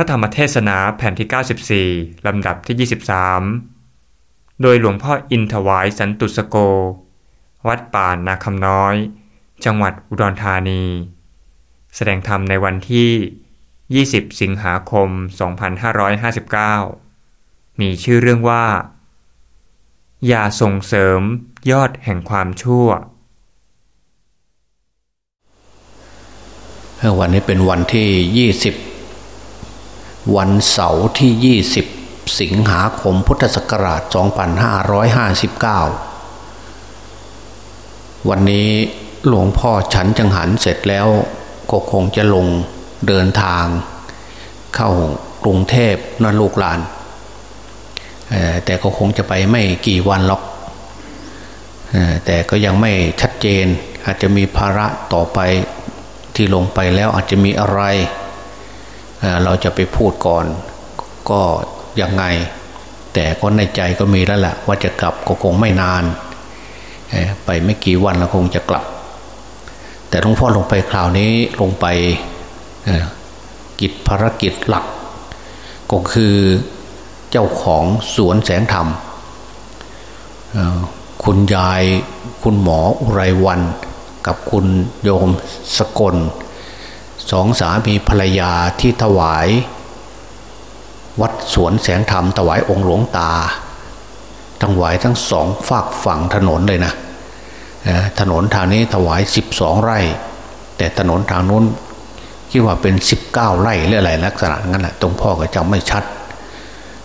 ระธรรมเทศนาแผ่นที่ 94 ลำดับที่ 23 โดยหลวงพ่ออินถวายสันตุสโก วัดป่านาคำน้อย จังหวัดอุดรธานี แสดงธรรมในวันที่ 20 สิงหาคม 2559 มีชื่อเรื่องว่า อย่าส่งเสริมยอดแห่งความชั่ว วันนี้เป็นวันที่ยี่สิบ วันเสาร์ที่ยี่สิบสิงหาคมพุทธศักราช 2559 วันนี้หลวงพ่อฉันจังหันเสร็จแล้วก็คงจะลงเดินทาง เข้ากรุงเทพนั่นลูกหลาน แต่ก็คงจะไปไม่กี่วันหรอกแต่ก็ยังไม่ชัดเจนอาจจะมีภาระต่อไปที่ลงไปแล้วอาจจะมีอะไร เราจะไปพูดก่อนก็ยังไง แต่ก็ในใจก็มีแล้วแหละว่าจะกลับก็คงไม่นาน ไปไม่กี่วันแล้วคงจะกลับ แต่หลวงพ่อลงไปคราวนี้ลงไปกิจภารกิจหลัก ก็คือเจ้าของสวนแสงธรรมคุณยายคุณหมออุไรวัน กับคุณโยมสกล สองสามีภรรยาที่ถวาย วัดสวนแสงธรรมถวายองค์หลวงตาถวายทั้งสองฝากฝั่งถนนเลยนะถนนทางนี้ถวายสิบสองไร่ แต่ถนนทางนู้นคิดว่าเป็นสิบเก้าไร่หรืออะไรลักษณะนั้นแหละตรงพ่อก็จำไม่ชัด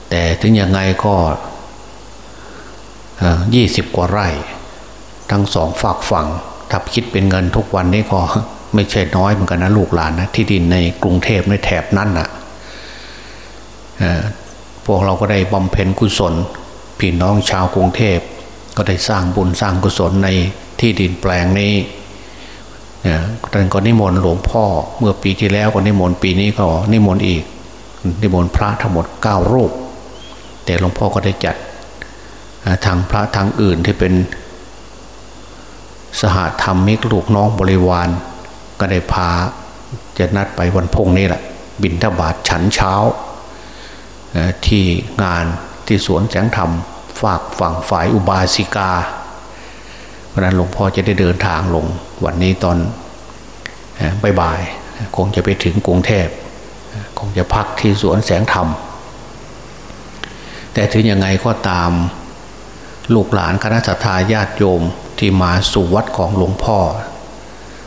แต่ถึงยังไงก็ยี่สิบกว่าไร่ ทั้งสองฝากฝั่งถ้าคิดเป็นเงินทุกวันนี้ก็ ไม่ใช่น้อยเหมือนกันนะลูกหลานนะที่ดินในกรุงเทพในแถบนั้นนะ่ะพวกเราก็ได้บำเพ็ญกุศลพี่น้องชาวกรุงเทพก็ได้สร้างบุญสร้างกุศลในที่ดินแปลงนี้ท่านก็นิมนต์หลวงพ่อเมื่อปีที่แล้วก็นิมนต์ปีนี้ก็นิมนต์อีก นิมนต์พระทั้งหมดเก้ารูป แต่หลวงพ่อก็ได้จัดทางพระทางอื่นที่เป็นสหธรรมิกลูกน้องบริวาร ก็ได้พาจะนัดไปวันพุ่งนี้แหละ บินทบาทฉันเช้า ที่งานที่สวนแสงธรรมฝากฝั่งฝ่ายอุบาสิกา เพราะนั้นหลวงพ่อจะได้เดินทางลงวันนี้ตอนบ่ายๆคงจะไปถึงกรุงเทพคงจะพักที่สวนแสงธรรม แต่ถึงยังไงก็ตามลูกหลานคณะสัตยาญาติโยมที่มาสู่วัดของหลวงพ่อ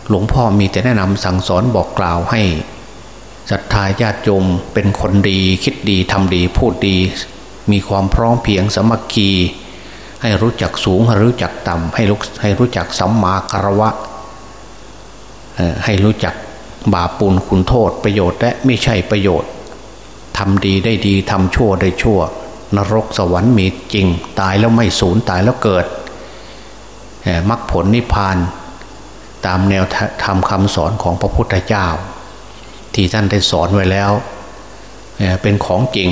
หลวงพ่อมีแต่แนะนำสั่งสอนบอกกล่าวให้ศรัทธาญาติโยมเป็นคนดีคิดดีทำดีพูดดี มีความพร้อมเพียงสมัคคี ให้รู้จักสูงให้รู้จักต่ำให้รู้ให้รู้จักสัมมาคารวะ ให้รู้จักบาปุลคุณโทษประโยชน์และไม่ใช่ประโยชน์ทำดีได้ดีทำชั่วได้ชั่ว นรกสวรรค์มีจริง ตายแล้วไม่สูญตายแล้วเกิดมรรคผลนิพพาน ตามแนวธรรมคำสอนของพระพุทธเจ้า ที่ท่านได้สอนไว้แล้วเป็นของจริง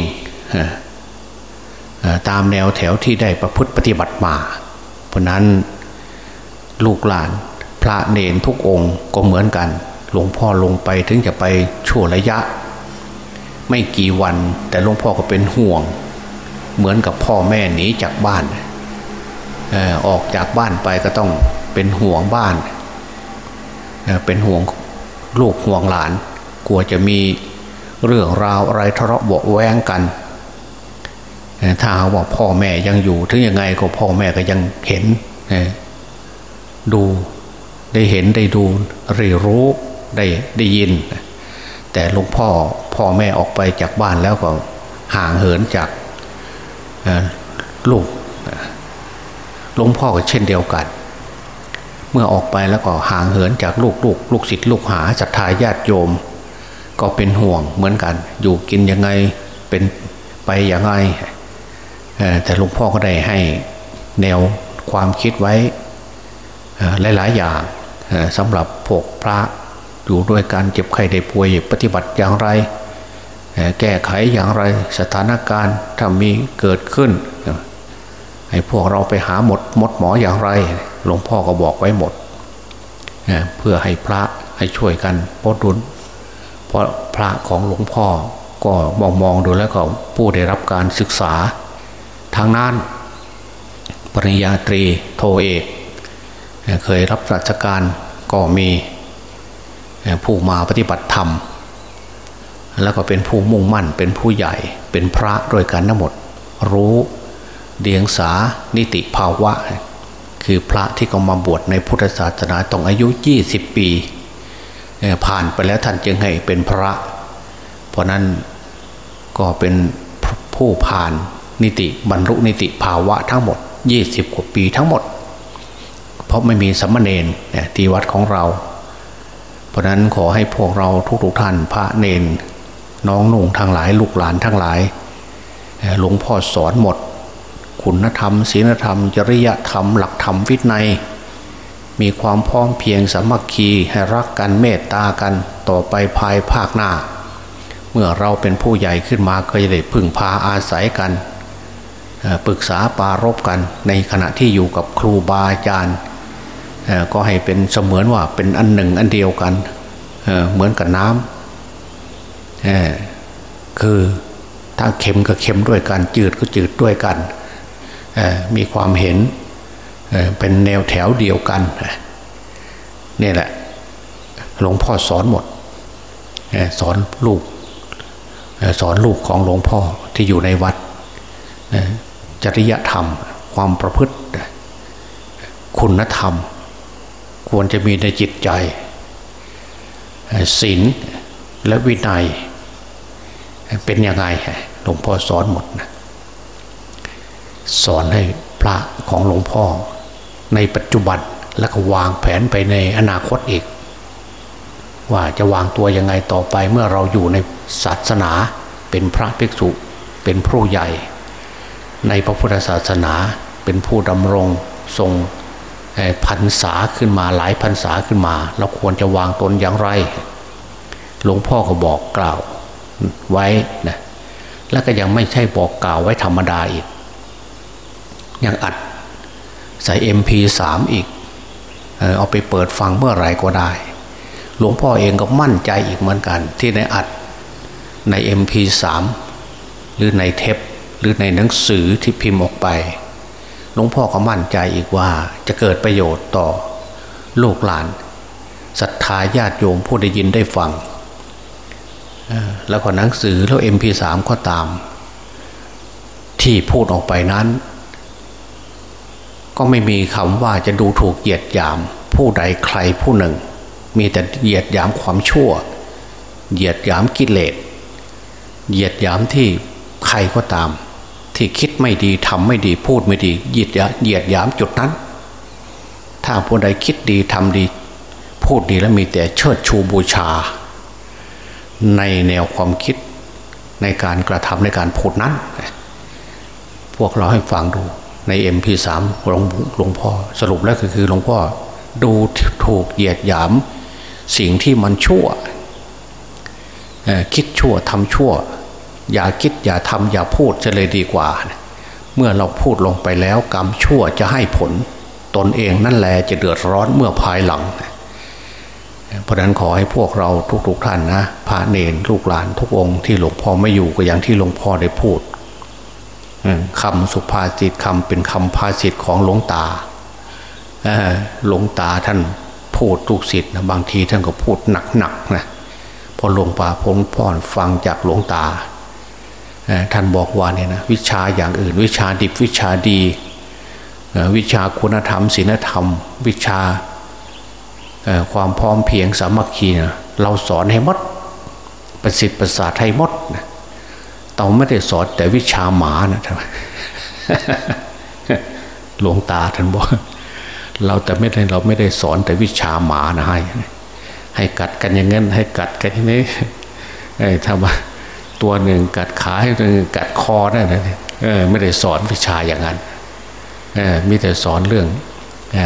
ตามแนวแถวที่ได้ประพฤติปฏิบัติมา เพราะนั้นลูกหลานพระเนนทุกองค์ก็เหมือนกัน หลวงพ่อลงไปถึงจะไปชั่วระยะ ไม่กี่วันแต่หลวงพ่อก็เป็นห่วง เหมือนกับพ่อแม่หนีจากบ้านออกจากบ้านไปก็ต้องเป็นห่วงบ้าน เป็นห่วงลูกห่วงหลาน กลัวจะมีเรื่องราวอะไรทะเลาะเบาแวงกัน ถ้าว่าพ่อแม่ยังอยู่ถึงยังไงก็พ่อแม่ก็ยังเห็นดูได้เห็นได้ดูเรียรู้ได้ได้ยิน แต่ลวงพ่อพ่อแม่ออกไปจากบ้านแล้วก็ห่างเหินจากลูกหลวงพ่อก็เช่นเดียวกัน มื่อออกไปแล้วก็ห่างเหินจากลูกลูกลูกศิษย์ลูกหาศรัทธาญาติโยม ก็เป็นห่วงเหมือนกัน อยู่กินยังไงเป็นไปอย่างไงแต่หลวงพ่อก็ได้ให้แนวความคิดไว้หลาย ๆ อย่างสำหรับพวกพระอยู่ด้วยการเจ็บไข้ได้ป่วยปฏิบัติอย่างไร แก้ไขอย่างไรสถานการณ์ถ้ามีเกิดขึ้น ให้พวกเราไปหาหมดมดหมออย่างไร หลวงพ่อก็บอกไว้หมด เพื่อให้พระให้ช่วยกันพดุลเพราะพระของหลวงพ่อก็มองมองดูแล้วก็ผู้ได้รับการศึกษา ทางนั้นปริญญาตรีโทเอกเคยรับราชการก็มีผู้มาปฏิบัติธรรม แล้วก็เป็นผู้มุ่งมั่นเป็นผู้ใหญ่เป็นพระด้วยกันทั้งหมด รู้ เดียงสานิติภาวะ คือพระที่เขามาบวชในพุทธศาสนาต้องอายุ 20 ปี ผ่านไปแล้วท่านจึงให้เป็นพระ เพราะนั้นก็เป็นผู้ผ่านนิติบรรลุนิติภาวะทั้งหมด 20 กว่าปีทั้งหมด เพราะไม่มีสัมมาเนนที่วัดของเรา เพราะนั้นขอให้พวกเราทุกๆท่านพระเนนน้องนุ่งทั้งหลายลูกหลานทั้งหลายหลวงพ่อสอนหมด คุณธรรมศีลธรรม จริยธรรม หลักธรรมวินัย มีความพร้อมเพียงสามัคคีให้รักกันเมตตากันต่อไปภายภาคหน้า เมื่อเราเป็นผู้ใหญ่ขึ้นมาก็จะได้พึ่งพาอาศัยกันปรึกษาปารบกันในขณะที่อยู่กับครูบาอาจารย์ก็ให้เป็นเสมือนว่าเป็นอันหนึ่งอันเดียวกันเหมือนกับน้ำคือถ้าเค็มก็เค็มด้วยกัน จืดก็จืดด้วยกัน มีความเห็นเป็นแนวแถวเดียวกันนี่แหละ หลวงพ่อสอนหมดสอนลูกสอนลูกของหลวงพ่อที่อยู่ในวัดจริยธรรม ความประพฤติ คุณธรรม ควรจะมีในจิตใจศีลและวินัย เป็นยังไงหลวงพ่อสอนหมดนะ สอนให้พระของหลวงพ่อ ในปัจจุบันแล้วก็วางแผนไปในอนาคตอีก ว่าจะวางตัวยังไงต่อไปเมื่อเราอยู่ในศาสนาเป็นพระภิกษุเป็นผู้ใหญ่ ในพระพุทธศาสนาเป็นผู้ดำรงทรงพันษาขึ้นมาหลายพันษาขึ้นมา เราควรจะวางตนอย่างไร หลวงพ่อก็บอกกล่าวไว้นะแล้วก็ยังไม่ใช่บอกกล่าวไว้ธรรมดาอีก ยังอัดใส่ MP3 อีกเออเอาไปเปิดฟังเมื่อไรก็ได้ หลวงพ่อเองก็มั่นใจอีกเหมือนกัน ที่ในอัดใน MP3 หรือในเทปหรือในหนังสือที่พิมพ์ออกไปหลวงพ่อก็มั่นใจอีกว่าจะเกิดประโยชน์ต่อลูกหลานศรัทธาญาติโยมผู้ได้ยินได้ฟัง แล้วก็หนังสือแล้ว MP3 ก็ตาม ที่พูดออกไปนั้น ก็ไม่มีคำว่าจะดูถูกเหยียดหยาม ผู้ใดใครผู้หนึ่ง มีแต่เหยียดหยามความชั่ว เหยียดหยามกิเลสเหยียดหยามที่ใครก็ตาม ที่คิดไม่ดีทำไม่ดีพูดไม่ดีเหยียดเหยียดยามจุดนั้น ถ้าผู้ใดคิดดีทำดี พูดดีแล้วมีแต่เชิดชูบูชา ในแนวความคิดในการกระทำในการพูดนั้น พวกเราให้ฟังดู ใน MP3 หลวงหลวงพ่อสรุปแล้วก็คือหลวงพ่อดูถูกเหยียดหยาม สิ่งที่มันชั่วคิดชั่วทำชั่ว อย่าคิดอย่าทำอย่าพูดจะเลยดีกว่า เมื่อเราพูดลงไปแล้วกรรมชั่วจะให้ผล ตนเองนั่นแหละจะเดือดร้อนเมื่อภายหลัง เพราะนั้นขอให้พวกเราทุกๆท่านนะพระเนรลูกหลานทุกองค์ที่หลวงพ่อไม่อยู่ก็อย่างที่หลวงพ่อได้พูด คำสุภาษิตคำเป็นคำภาษิตของหลวงตาหลวงตาท่านพูดทุกสิทธิ์นะบางทีท่านก็พูดหนักๆนะพอหลวงป่าพงพ่อฟังจากหลวงตาท่านบอกว่าเนี่ยนะวิชาอย่างอื่น วิชาดิบวิชาดีวิชาคุณธรรมศีลธรรม วิชาความพร้อมเพียงสามัคคีนะเราสอนให้มดประสิทธิ์ประสาทให้มดนะ เราไม่ได้สอนแต่วิชาหมานะท่านหลวงตาท่านบอก เราแต่ไม่ได้เราไม่ได้สอนแต่วิชาหมานะให้ให้กัดกันอย่างนั้นให้กัดกันอย่างนี้ทำมาตัวหนึ่งกัดขาให้ตัวหนึ่งกัดคอได้นะเออไม่ได้สอนวิชาอย่างนั้นเออมีแต่สอนเรื่องอ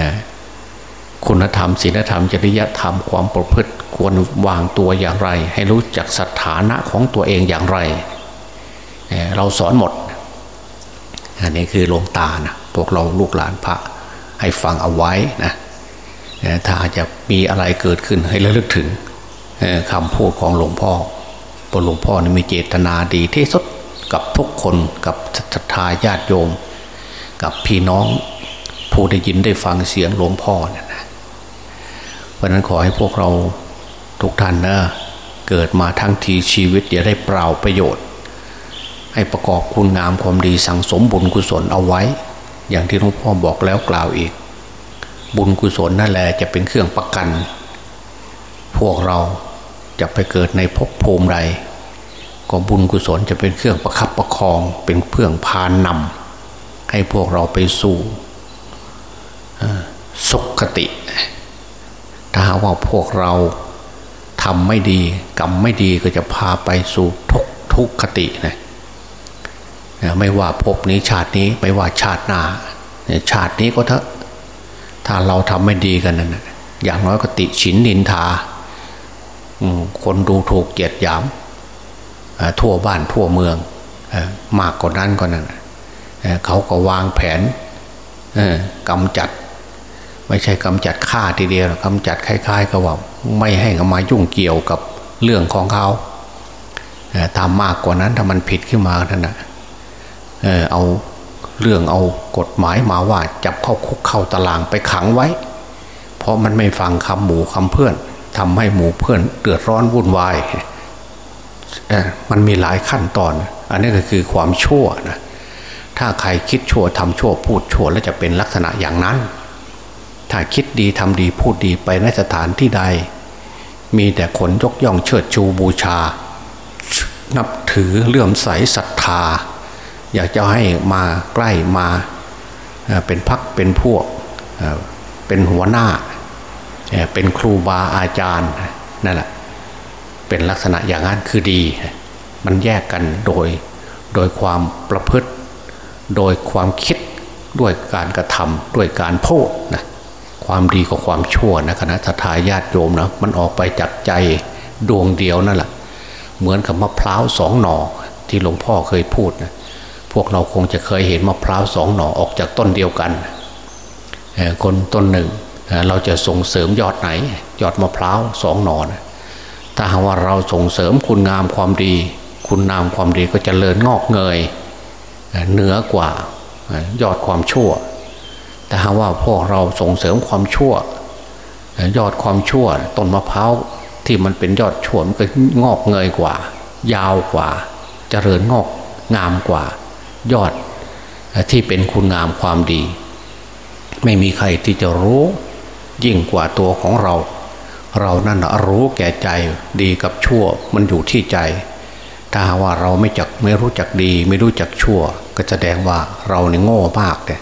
คุณธรรมศีลธรรมจริยธรรมความประพฤติ ควรวางตัวอย่างไร ให้รู้จักสถานะของตัวเองอย่างไร เราสอนหมด อันนี้คือหลวงตานะพวกเราลูกหลานพระให้ฟังเอาไว้นะถ้าจะมีอะไรเกิดขึ้นให้ระลึกถึงคำพูดของหลวงพ่อพระหลวงพ่อนี่มีเจตนาดีที่สุดกับทุกคนกับศรัทธาญาติโยม กับพี่น้องผู้ได้ยินได้ฟังเสียงหลวงพ่อเนี่ยนะเพราะนั้นขอให้พวกเราทุกท่านนะเกิดมาทั้งทีชีวิตอย่าได้เปล่าประโยชน์ ให้ประกอบคุณงามความดีสั่งสมบุญกุศลเอาไว้ อย่างที่หลวงพ่อบอกแล้วกล่าวอีก บุญกุศลนั่นแหละจะเป็นเครื่องประกัน พวกเราจะไปเกิดในภพภูมิใดก็บุญกุศลจะเป็นเครื่องประคับประคองเป็นเครื่องพานนำให้พวกเราไปสู่สุขติ ถ้าหาว่าพวกเราทำไม่ดีกรรมไม่ดีก็จะพาไปสู่ทุกทุกขตินะ ไม่ว่าภพนี้ชาตินี้ไม่ว่าชาติหน้าชาตินี้ก็เถอะถ้าเราทำไม่ดีกันนั่นอย่างน้อยก็ติฉินนินทาคนดูถูกเกียดหยามทั่วบ้านทั่วเมืองมากกว่านั้นก็นั่นเขาก็วางแผนกำจัด ไม่ใช่กำจัดฆ่าทีเดียวกำจัดคล้ายๆกับว่าไม่ให้เขามายุ่งเกี่ยวกับเรื่องของเขาตามมากกว่านั้นถ้ามันผิดขึ้นมาท่านนะ เอาเรื่องเอากฎหมายมาว่าจับเข้าคุกเข้าตารางไปขังไว้ เพราะมันไม่ฟังคำหมูคำเพื่อนทำให้หมู่เพื่อนเดือดร้อนวุ่นวายมันมีหลายขั้นตอน อันนี้ก็คือความชั่วนะถ้าใครคิดชั่วทำชั่วพูดชั่วแล้วจะเป็นลักษณะอย่างนั้น ถ้าคิดดีทำดีพูดดีไปในสถานที่ใด มีแต่คนยกย่องเชิดชูบูชา นับถือเลื่อมใสศรัทธา อยากจะให้มาใกล้มาเป็นพักเป็นพวกเป็นหัวหน้า เป็นครูบาอาจารย์นั่นแหละเป็นลักษณะอย่างนั้นคือดี มันแยกกันโดยโดยความประพฤติ โดยความคิดด้วยการกระทำด้วยการพูดนะความดีกับความชั่วนะคณะทาญาติโยมนะมันออกไปจากใจดวงเดียวนั่นแหละเหมือนกับมะพร้าวสองหน่อที่หลวงพ่อเคยพูดนะ พวกเราคงจะเคยเห็นมะพร้าวสองหน่อออกจากต้นเดียวกัน คนต้นหนึ่งเราจะส่งเสริมยอดไหน ยอดมะพร้าวสองหน่อนถ้าหากว่าเราส่งเสริมคุณงามความดี คุณงามความดีก็จะเลิญงอกเงยเหนือกว่ายอดความชั่ว แต่หากว่าพวกเราส่งเสริมความชั่ว ยอดความชั่วต้นมะพร้าวที่มันเป็นยอดชั่วมันก็งอกเงยกว่า ยาวกว่าจเจริญงอกงามกว่า ยอดที่เป็นคุณงามความดี ไม่มีใครที่จะรู้ยิ่งกว่าตัวของเรา เรานั่นรู้แก่ใจดีกับชั่วมันอยู่ที่ใจ ถ้าว่าเราไม่จักไม่รู้จักดี ไม่รู้จักชั่ว ก็แสดงว่าเราเนี่ยโง่มากเลย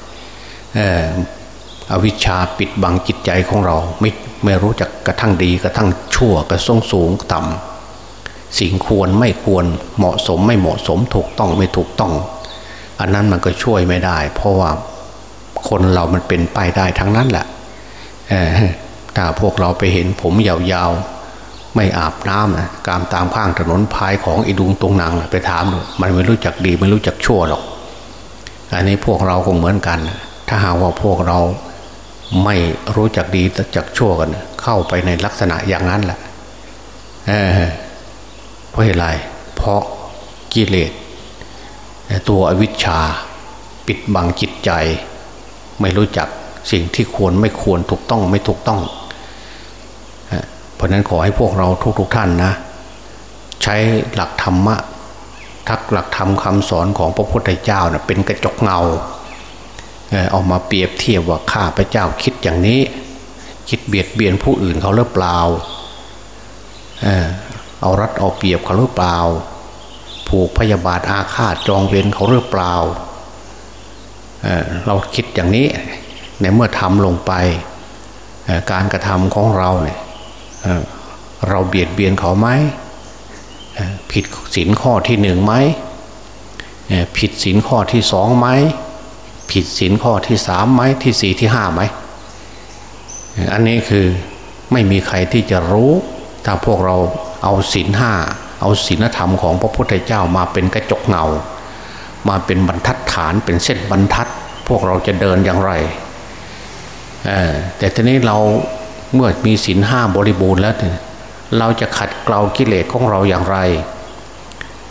อวิชชาปิดบังจิตใจของเรา ไม่ไม่รู้จักกระทั่งดีกระทั่งชั่วกระทรงสูงต่ำสิ่งควรไม่ควรเหมาะสมไม่เหมาะสมถูกต้องไม่ถูกต้อง อันนั้นมันก็ช่วยไม่ได้ เพราะว่าคนเรามันเป็นไปได้ทั้งนั้นแหละถ้าพวกเราไปเห็นผมยาวๆ ไม่อาบน้ำนะกามตามข้างถนนพายของอิดุงตรงนางไปถามดูมันไม่รู้จักดีไม่รู้จักชั่วหรอก อันนี้พวกเราคงเหมือนกัน ถ้าหากว่าพวกเราไม่รู้จักดีจักชั่วกัน เข้าไปในลักษณะอย่างนั้นแหละเเพราะอะไรเพราะกิเลส ตัวอวิชชาปิดบังจิตใจ ไม่รู้จักสิ่งที่ควรไม่ควรถูกต้องไม่ถูกต้อง เพราะนั้นขอให้พวกเราทุกๆทท่านนะ ใช้หลักธรรมะทักหลักธรรมคำสอนของพระพุทธเจ้านะเป็นกระจกเงาเอามาเปรียบเทียบว่าข้าพระเจ้าคิดอย่างนี้ คิดเบียดเบียนผู้อื่นเขาหรือเปล่า เอารัดเอาเปรียบเขาหรือเปล่า ผูกพยาบาทอาฆาตจองเวรเขาหรือเปล่าเเราคิดอย่างนี้ในเมื่อทำลงไป การกระทำของเราเนี่ยเราเบียดเบียนเขาไหมผิดศีลข้อที่หนึ่งไหมผิดศีลข้อที่สองไหมผิดศีลข้อที่สามไหมที่สี่ที่ห้าไหมอันนี้คือไม่มีใครที่จะรู้ ถ้าพวกเราเอาศีลห้า เอาศีลธรรมของพระพุทธเจ้ามาเป็นกระจกเงา มาเป็นบรรทัดฐานเป็นเส้นบรรทัด พวกเราจะเดินอย่างไร แต่ทีนี้เราเมื่อมีศีลห้าบริบูรณ์แล้ว เราจะขัดเกลากิเลสของเราอย่างไร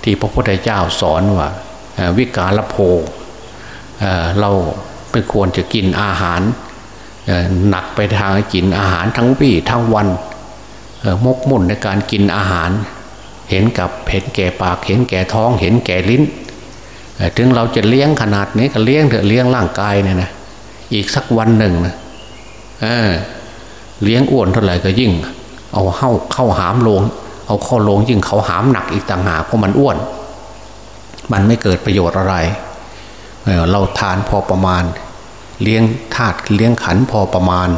ที่พระพุทธเจ้าสอนว่าวิกาลโภเราไม่ควรจะกินอาหารหนักไปทางกินอาหารทั้งวี่ทั้งวันมกมุ่นในการกินอาหาร เห็นกับเห็นแก่ปากเห็นแก่ท้อง เห็นแก่ลิ้น ถึงเราจะเลี้ยงขนาดนี้ก็เลี้ยงเถอะเลี้ยงร่างกายเนี่ยนะอีกสักวันหนึ่งนะเเลี้ยงอ้วนเท่าไหร่ก็ยิ่ง เอาเข้าเข้าหามลง เอาข้อลงยิ่งเขาหามหนักอีกต่างหากเพราะมันอ้วน มันไม่เกิดประโยชน์อะไรเราทานพอประมาณ เลี้ยงธาตุเลี้ยงขันพอประมาณ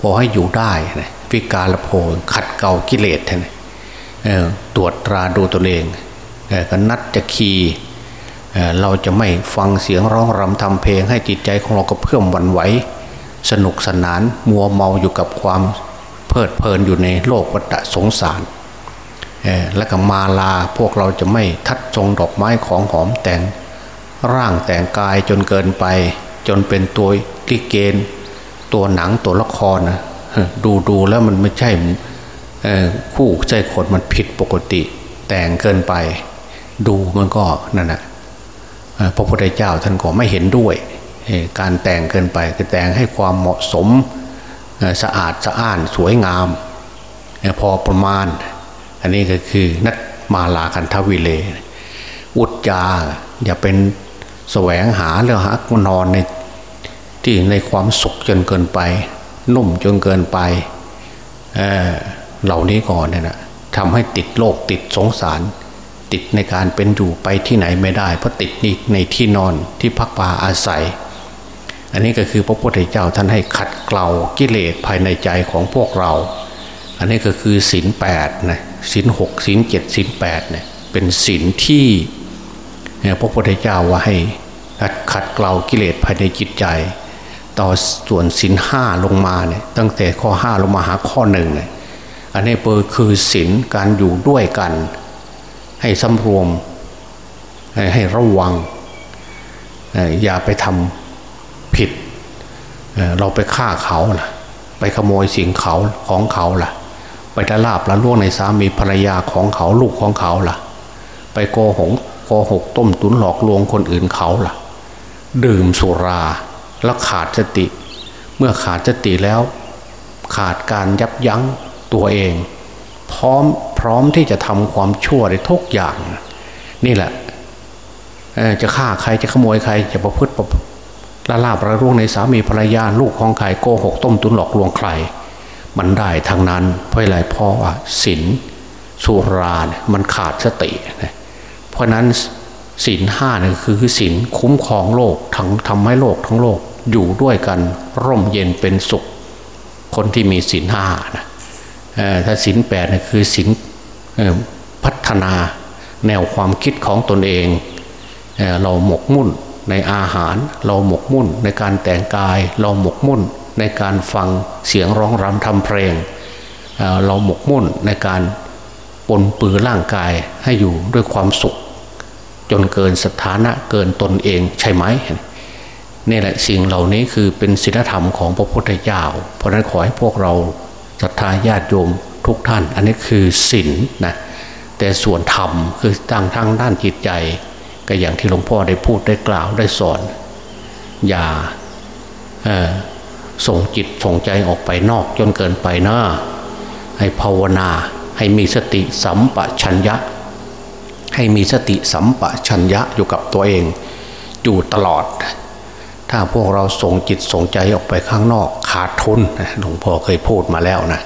พอให้อยู่ได้นะวิการละโพขัดเกากิเลสเท่านะ ตรวจตราดูตัวเองก็นัดจะคีเราจะไม่ฟังเสียงร้องรำทำเพลงให้จิตใจของเราก็เพิ่มวันไหว สนุกสนานมัวเมาอยู่กับความเพลิดเพลินอยู่ในโลกวัฏสงสารและก็มาลาพวกเราจะไม่ทัดทรงดอกไม้ของหอมแต่ง ร่างแต่งกายจนเกินไป จนเป็นตัวลิเกนตัวหนังตัวละครนะดูดูแล้วมันไม่ใช่ คู่ใจคนมันผิดปกติ แต่งเกินไป ดูมันก็นั่นแหะพระพุทธเจ้าท่านก็ไม่เห็นด้วย การแต่งเกินไปคือแต่งให้ความเหมาะสมสะอาดสะอ้านสวยงาม พอประมาณ อันนี้ก็คือนัดมาลาคันทวิเล อุจจาอย่าเป็นแสวงหาเรื่องหานอนในที่ในความสุขจนเกินไป นุ่มจนเกินไป เเหล่านี้ก่อนเนี่ยนะทำให้ติดโลกติดสงสาร ติดในการเป็นอยู่ไปที่ไหนไม่ได้เพราะติดนี่ในที่นอนที่พักปาอาศัย อันนี้ก็คือพระพุทธเจ้าท่านให้ขัดเกลากิเลสภายในใจของพวกเรา อันนี้ก็คือศีลแปดนะศีลหกศีลเจ็ดศีลแปดเนี่ยเป็นศีลที่พระพุทธเจ้าว่าให้ขัดเกลากิเลสภายในจิตใจ ต่อส่วนศีลห้าลงมาเนี่ยตั้งแต่ข้อห้าลงมาหาข้อหนึ่งเนี่ย อันนี้เปิดคือศีลการอยู่ด้วยกัน ให้สำรวม ให้ระวัง อย่าไปทำผิด เราไปฆ่าเขาล่ะ ไปขโมยสิ่งเขาของเขาล่ะ ไปละลาบละล่วงในสามีภรรยาของเขาลูกของเขาล่ะ ไปโกหกโกหกต้มตุนหลอกลวงคนอื่นเขาล่ะ ดื่มสุราแล้วขาดสติ เมื่อขาดสติแล้ว ขาดการยับยั้ง ตัวเอง พร้อมพร้อมที่จะทำความชั่วในทุกอย่าง นี่แหละจะฆ่าใครจะขโมยใครจะประพฤติละลาบระร่วงในสามีภรรยาลูกของใครโกหกต้มตุนหลอกลวงใคร มันได้ทางนั้น เพราะอะไรเพราะว่าศีลสุราเนี่ยมันขาดสติเพราะนั้นศีลห้าเนี่ยคือศีลคุ้มครองโลกทั้งทำให้โลกทั้งโลกอยู่ด้วยกันร่มเย็นเป็นสุข คนที่มีศีลห้านะ ถ้าศีลแปดนี่คือศีลพัฒนาแนวความคิดของตนเองเเราหมกมุ่นในอาหาร เราหมกมุ่นในการแต่งกาย เราหมกมุ่นในการฟังเสียงร้องรำทำเพลงเเราหมกมุ่นในการปนปือร่างกายให้อยู่ด้วยความสุข จนเกินสถานะเกินตนเองใช่ไหมนี่แหละสิ่งเหล่านี้คือเป็นศีลธรรมของพระพุทธเจ้าเพราะนั้นขอให้พวกเรา ศรัทธาญาติโยมทุกท่าน อันนี้คือศีลนะแต่ส่วนธรรมคือตั้งทางด้านจิตใจ ก็อย่างที่หลวงพ่อได้พูดได้กล่าวได้สอน อย่าส่งจิตส่งใจออกไปนอกจนเกินไปนะให้ภาวนาให้มีสติสัมปชัญญะ ให้มีสติสัมปชัญญะอยู่กับตัวเอง อยู่ตลอด ถ้าพวกเราส่งจิตส่งใจออกไปข้างนอกขาดทุนหลวงพ่อเคยพูดมาแล้วนะ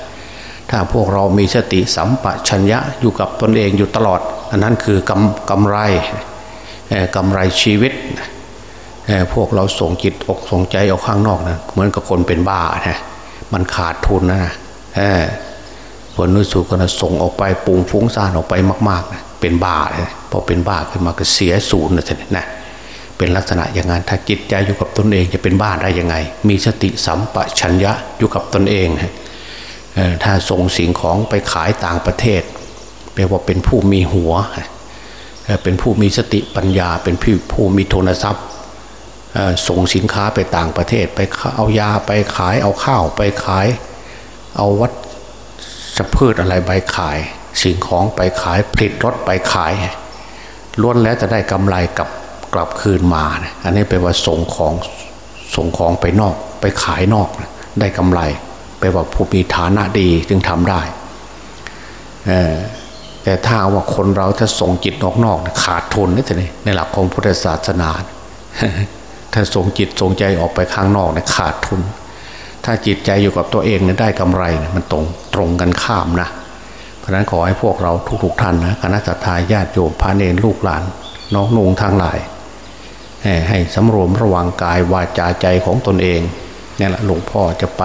ถ้าพวกเรามีสติสัมปชัญญะอยู่กับตนเองอยู่ตลอด อันนั้นคือกำกำไรกำไรชีวิตพวกเราส่งจิตออกส่งใจออกข้างนอกนะเหมือนกับคนเป็นบ้านะมันขาดทุนนะผลนุสูก็นะส่งออกไปปุงฟุ้งซ่านออกไปมากๆนะเป็นบ้าเลยพอเป็นบ้าขึ้นมาก็เสียศูนย์นะนะ เป็นลักษณะอย่างนั้นถ้าจิตใจอยู่กับตนเองจะเป็นบ้านได้ยังไง มีสติสัมปชัญญะอยู่กับตนเองถ้าส่งสิ่งของไปขายต่างประเทศแปลว่าเป็นผู้มีหัว เป็นผู้มีสติปัญญา เป็นผู้ผู้มีโทนทรัพย์ส่งสินค้าไปต่างประเทศ ไปเอายาไปขายเอาข้าวไปขาย เอาวัดจะพืชอะไรไปขาย สิ่งของไปขายผลิตรถไปขายล้วนแล้วจะได้กำไรกลับ กลับคืนมานะอันนี้แปลว่าส่งของส่งของไปนอก ไปขายนอกนะได้กำไรแปลว่าผู้มีฐานะดีจึงทำได้แต่ถ้าว่าคนเราถ้าส่งจิตนอกนอกขาดทุนนี่ทีในหลักของพุทธศาสนา ถ้าส่งจิตส่งใจออกไปข้างนอกเนี่ยขาดทุน ถ้าจิตใจอยู่กับตัวเองเนี่ยได้กำไรมันตรงตรงกันข้ามนะ เพราะนั้นขอให้พวกเราทุกๆท่านนะคณะสัตยาญาติโยมพระเนรลูกหลาน น้องนุ่งทางหลาย ให้สำรวมระวังกายวาจาใจของตนเองนี่แหละหลวงพ่อจะไป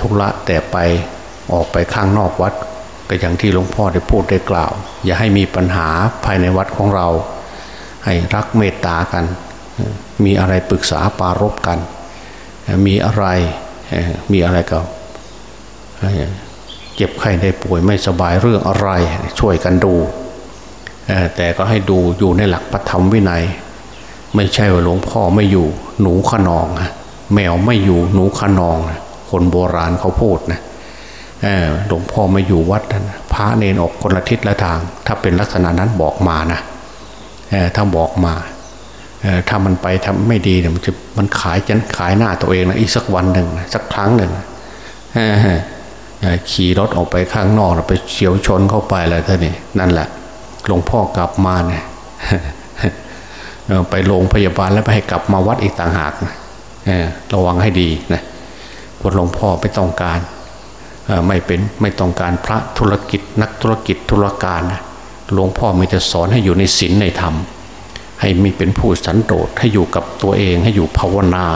ทุระแต่ไปออกไปข้างนอกวัด ก็อย่างที่หลวงพ่อได้พูดได้กล่าว อย่าให้มีปัญหาภายในวัดของเรา ให้รักเมตตากัน มีอะไรปรึกษาปารบกัน มีอะไรมีอะไรก็เจ็บไข้ได้ป่วยไม่สบายเรื่องอะไรช่วยกันดู แต่ก็ให้ดูอยู่ในหลักพระธรรมวินัย ไม่ใช่ว่าหลวงพ่อไม่อยู่ หนูขนองแมวไม่อยู่หนูขนอง คนโบราณเขาพูดนะหลวงพ่อไม่อยู่วัดนะพระเนนออกคนละทิศละทาง ถ้าเป็นลักษณะนั้นบอกมานะถ้าบอกมาถ้ามันไปทำไม่ดีเนี่ยมันจะมันขายจะขายหน้าตัวเองนะอีกสักวันหนึ่งสักครั้งหนึ่งขี่รถออกไปข้างนอกไปเฉียวชนเข้าไปแล้วท่านี่นั่นแหละ หลวงพ่อกลับมาเนี่ยไปโรงพยาบาลแล้วไปให้กลับมาวัดอีกต่างหากระวังให้ดีนะคนหลวงพ่อไม่ต้องการไม่เป็นไม่ต้องการพระธุรกิจนักธุรกิจธุรการนะหลวงพ่อไม่จะสอนให้อยู่ในศีลในธรรม ให้มีเป็นผู้สันโดษให้อยู่กับตัวเองให้อยู่ภาวนา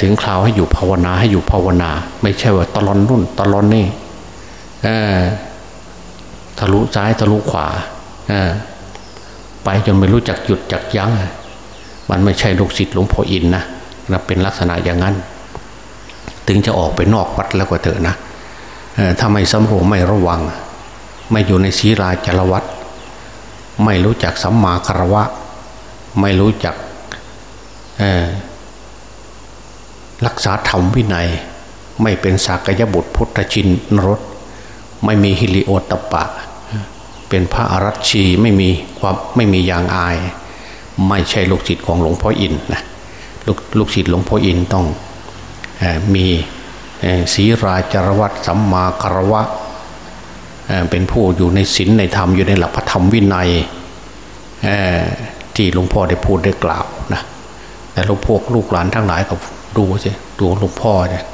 ถึงคราวให้อยู่ภาวนาให้อยู่ภาวนา ไม่ใช่ว่าตลอนนุ่นตลอนนี่ ทะลุซ้ายทะลุขวาไปจนไม่รู้จักหยุดจักยัง้งมันไม่ใช่ลูกศิษย์หลวงพ่ออินนะนะเป็นลักษณะอย่างนั้น ถึงจะออกไปนอกวัดแล้วก็เถอะนะถ้าไม่สำรวมไม่ระวัง ไม่อยู่ในศีลาจารวัตไม่รู้จักสัมมาคารวะ ไม่รู้จักรักษาธรรมวินัย ไม่เป็นสากยบุตรพุทธชินนรสไม่มีฮิริโอตปะ เป็นพระอรัชชีไม่มีความไม่มียางอาย ไม่ใช่ลูกศิษย์ของหลวงพ่ออินนะลูกลูกศิษย์หลวงพ่ออินต้องมีศีราจารวัตสัมมาคารวะเป็นผู้อยู่ในศีลในธรรมอยู่ในหลักพระธรรมวินัยที่หลวงพ่อได้พูดได้กล่าวนะแต่หลวงพวกลูกหลานทั้งหลายก็ดูสิดูหลวงพ่อเนี่ย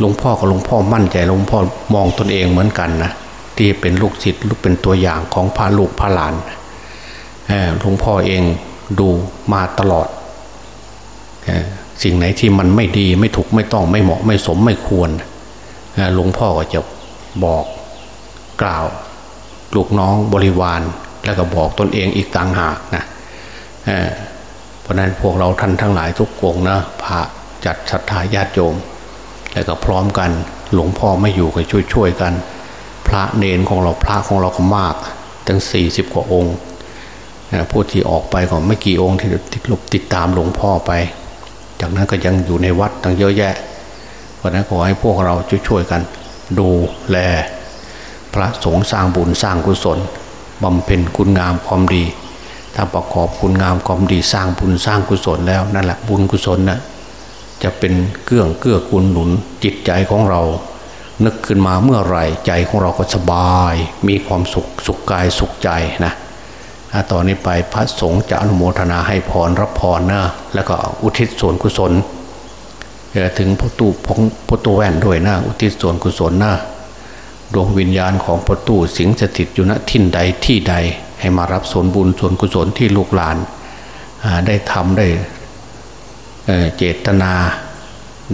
หลวงพ่อกับหลวงพ่อมั่นใจหลวงพ่อมองตนเองเหมือนกันนะ ที่เป็นลูกศิษย์ลูกเป็นตัวอย่างของพระลูกพระหลานหลวงพ่อเองดูมาตลอด สิ่งไหนที่มันไม่ดีไม่ถูกไม่ต้องไม่เหมาะไม่สมไม่ควรหลวงพ่อก็จะบอกกล่าว ลูกน้องบริวาร แล้วก็บอกตนเองอีกต่างหากนะเพราะนั้นพวกเราท่านทั้งหลายทุกวงนะพระจัดศรัทธาญาติโยม แล้วก็พร้อมกันหลวงพ่อไม่อยู่ก็ช่วยช่วยกัน พระเนนของเราพระของเราก็มากตั้งสี่สิบกว่าองค์ผู้ที่ออกไปก็ไม่กี่องค์ที่ติดลบติดตามหลวงพ่อไป จากนั้นก็ยังอยู่ในวัดตั้งเยอะแยะเพราะนั้นขอให้พวกเราช่วยๆกัน ดูแล พระสงฆ์สร้างบุญสร้างกุศลบำเพ็ญคุณงามความดี ถ้าประกอบคุณงามความดีสร้างบุญสร้างกุศลแล้วนั่นแหละบุญกุศลนะ่ะจะเป็นเกื้องเกื้อกูลหนุนจิตใจของเรา นึกขึ้นมาเมื่อไหร่ใจของเราก็สบาย มีความสุขสุขกายสุขใจนะตอนนี้ไปพระสงฆ์จะอนุโมทนาให้พรรับพรนะแล้วก็อุทิศส่วนกุศลถึงพระตู้พงพระตู้แว่นด้วยนะอุทิศส่วนกุศลนะดวงวิญญาณของพระตู้สิงสถิตอยู่ณทิ่นใดที่ใดให้มารับส่วนบุญส่วนกุศลที่ลูกหลานได้ทำได้เจตนา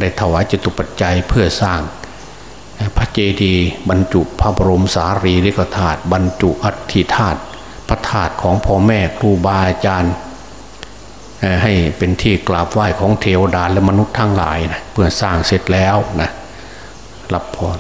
ได้ถวายจตุปัจจัยเพื่อสร้าง พระเจดีย์บรรจุพระบรมสารีริกธาตุบรรจุอัฐิธาตุพระธาตุของพ่อแม่ครูบาอาจารย์ให้เป็นที่กราบไหว้ของเทวดาและมนุษย์ทั้งหลายนะเพื่อสร้างเสร็จแล้วนะรับพร